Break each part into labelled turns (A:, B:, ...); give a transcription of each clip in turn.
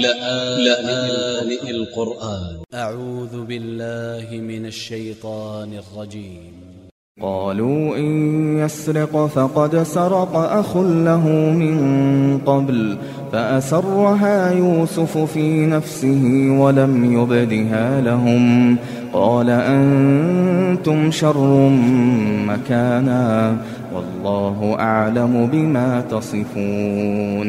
A: لآن القرآن.
B: أ ع و ذ ب ا ل ل ه من ا ل ش ي ط ا ن ا ل ج ي م
C: قالوا إن يسرق فقد سرق أخ له من قبل فأسرها يوسف في نفسه ولم يبدها لهم. قال أنتم شر مكانا والله أعلم بما تصفون.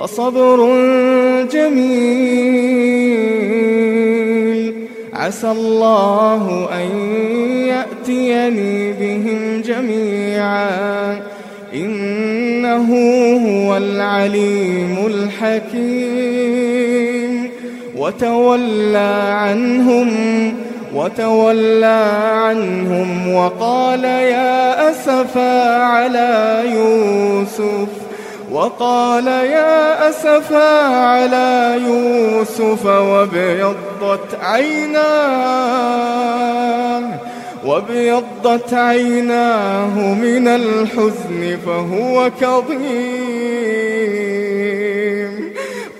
C: فصبر جميل. عسى الله أن يأتيني بهم جميعا. إنه هو العليم الحكيم. وتولى عنهم وتولى عنهم وقال يا أسفا على يوسف. وقال يا أسفا على يوسف وابيضت عيناه وابيضت عيناه من الحزن فهو كظيم.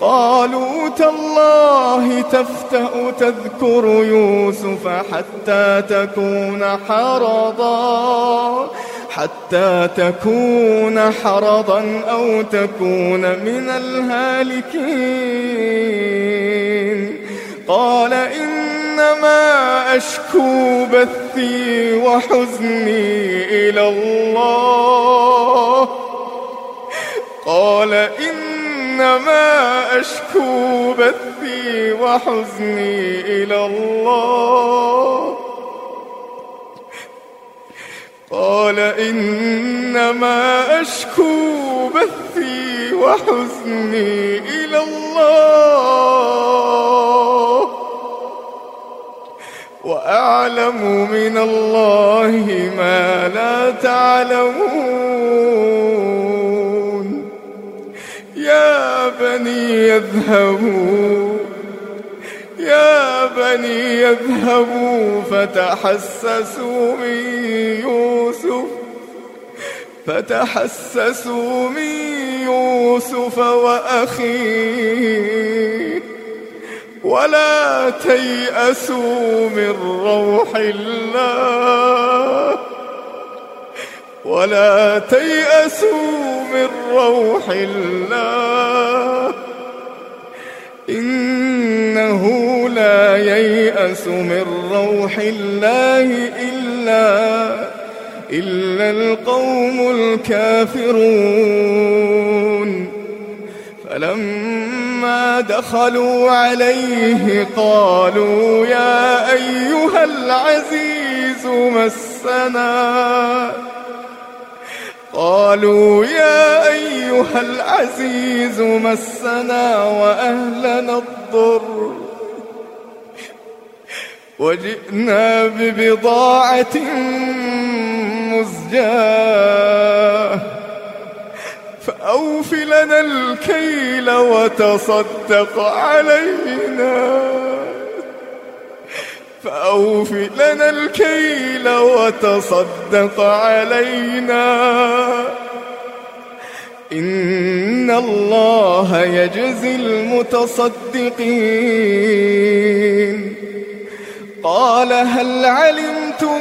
C: قالوا تالله تفتأ تذكر يوسف حتى تكون حرضا. حتى تكون حرضا أو تكون من الهالكين. قال إنما أشكو بثي وحزني إلى الله. قال إنما أشكو بثي وحزني إلى الله. قال إنما أشكو بثي وحزني إلى الله وأعلم من الله ما لا تعلمون يا بني يذهبوا يا بني يذهبوا فتحسسوا من يوسف فتحسسوا من يوسف وأخيه ولا تيأسوا من روح الله ولا تيأسوا من روح الله إنه لا ييأس من روح الله إلا إلا القوم الكافرون. فلما دخلوا عليه قالوا يا أيها العزيز مسنا. قالوا يا أيها العزيز مسنا وأهلنا الضر. وجئنا ببضاعة مزجاة فأوف لنا الكيل وتصدق علينا. فأوف لنا الكيل وتصدق علينا. إن الله يجزي المتصدقين. قال هل علمتم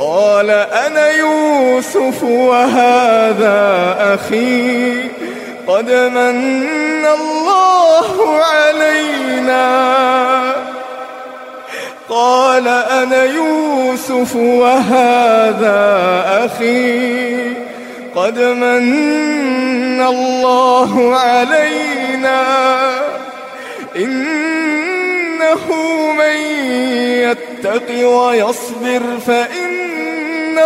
C: قال أنا يوسف وهذا أخي. قد من الله علينا. قال أنا يوسف وهذا أخي. قد من الله علينا. إنه من يتق ويصبر فإن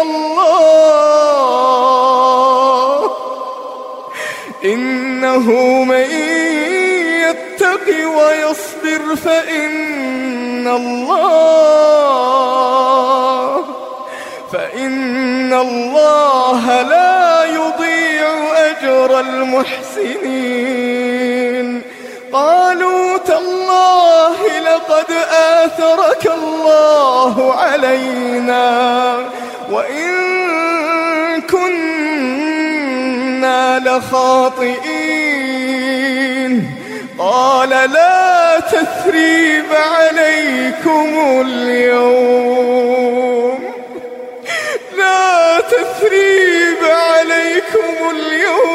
C: الله. إنه من يتق ويصبر فإن الله. فإن الله لا يضيع أجر المحسنين. قالوا تالله لقد آثرك الله علينا. وإن كنا لخاطئين. قال لا تثريب عليكم اليوم. لا تثريب عليكم اليوم.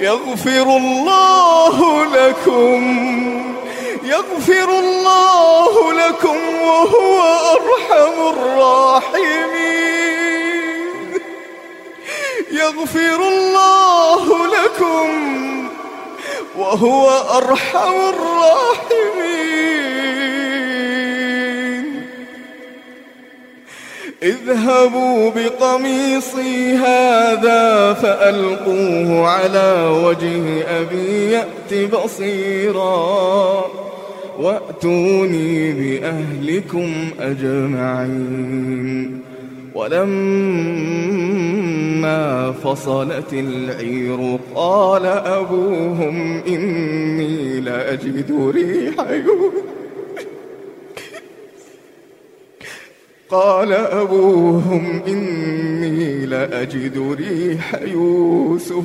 C: يغفر الله لكم. يغفر الله لكم وهو أرحم الراحمين. يغفر الله لكم وهو أرحم الراحمين. اذهبوا بقميصي هذا فألقوه على وجه أبي يأت بصيراً. واتوني بأهلكم أجمعين ولما فصلت العير قال أبوهم إني لأجد ريح يوسف قال أبوهم إني لأجد ريح يوسف.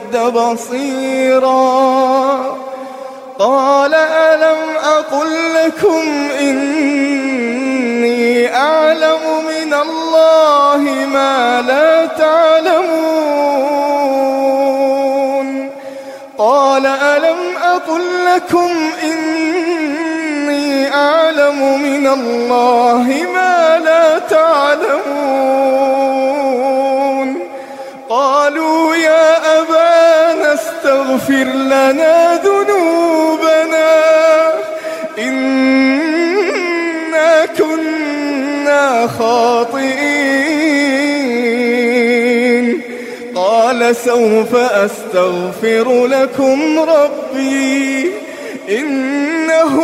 C: بصيرا. قال ألم أقل لكم إني أعلم من الله ما لا تعلمون؟ قال ألم أقل لكم إني أعلم من الله ما لا تعلمون؟ قالوا يا استغفر لنا ذنوبنا إنه كنا خاطئين. قال سوف أستغفر لكم ربي إنه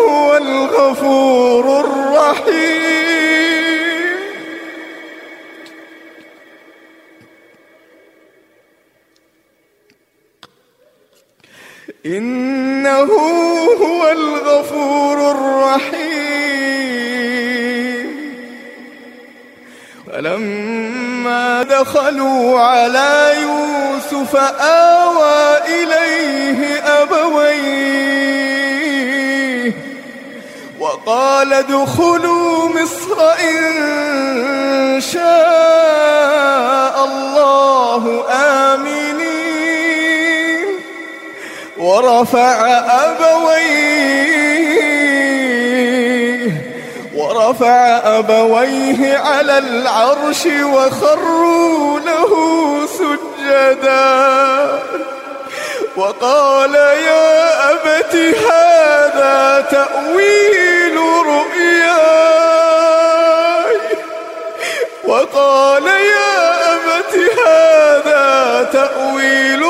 C: هو الغفور الرحيم. إنه هو الغفور الرحيم. فلما دخلوا على يوسف آوى إليه أبويه وقال ادخلوا مصر إن شاء الله آمنين ورفع أبويه ورفع أبويه على العرش وخروا له سجدا. وقال يا أبت هذا تأويل رؤياي. وقال يا أبت هذا تأويل